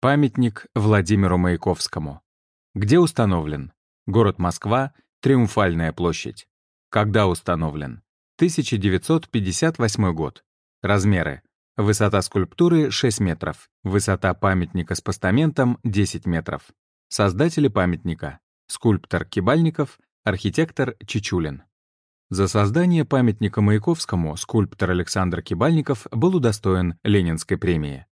Памятник Владимиру Маяковскому. Где установлен? Город Москва, Триумфальная площадь. Когда установлен? 1958 год. Размеры. Высота скульптуры — 6 метров. Высота памятника с постаментом — 10 метров. Создатели памятника. Скульптор Кибальников, архитектор Чичулин. За создание памятника Маяковскому скульптор Александр Кибальников был удостоен Ленинской премии.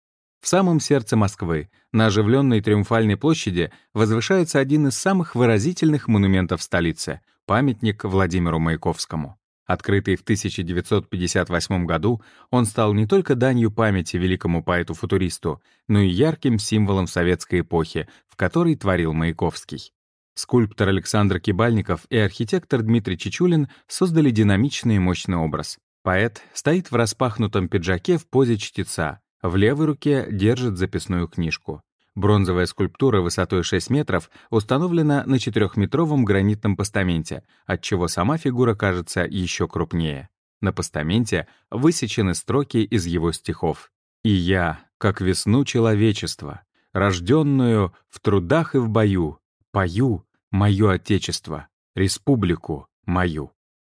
В самом сердце Москвы, на оживленной Триумфальной площади, возвышается один из самых выразительных монументов столицы — памятник Владимиру Маяковскому. Открытый в 1958 году, он стал не только данью памяти великому поэту-футуристу, но и ярким символом советской эпохи, в которой творил Маяковский. Скульптор Александр Кибальников и архитектор Дмитрий Чичулин создали динамичный и мощный образ. Поэт стоит в распахнутом пиджаке в позе чтеца, в левой руке держит записную книжку. Бронзовая скульптура высотой 6 метров установлена на 4-метровом гранитном постаменте, отчего сама фигура кажется еще крупнее. На постаменте высечены строки из его стихов. «И я, как весну человечества, рожденную в трудах и в бою, Пою мое отечество, республику мою.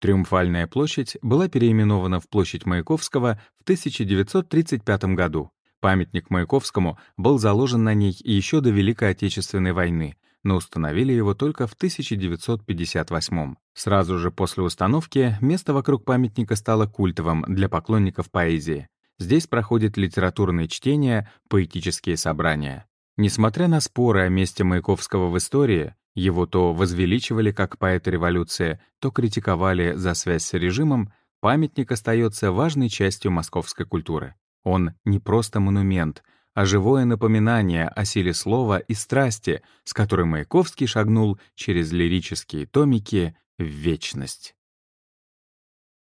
Триумфальная площадь была переименована в площадь Маяковского в 1935 году. Памятник Маяковскому был заложен на ней еще до Великой Отечественной войны, но установили его только в 1958. Сразу же после установки место вокруг памятника стало культовым для поклонников поэзии. Здесь проходят литературные чтения, поэтические собрания. Несмотря на споры о месте Маяковского в истории, его то возвеличивали как поэта революции, то критиковали за связь с режимом, памятник остается важной частью московской культуры. Он не просто монумент, а живое напоминание о силе слова и страсти, с которой Маяковский шагнул через лирические томики в вечность.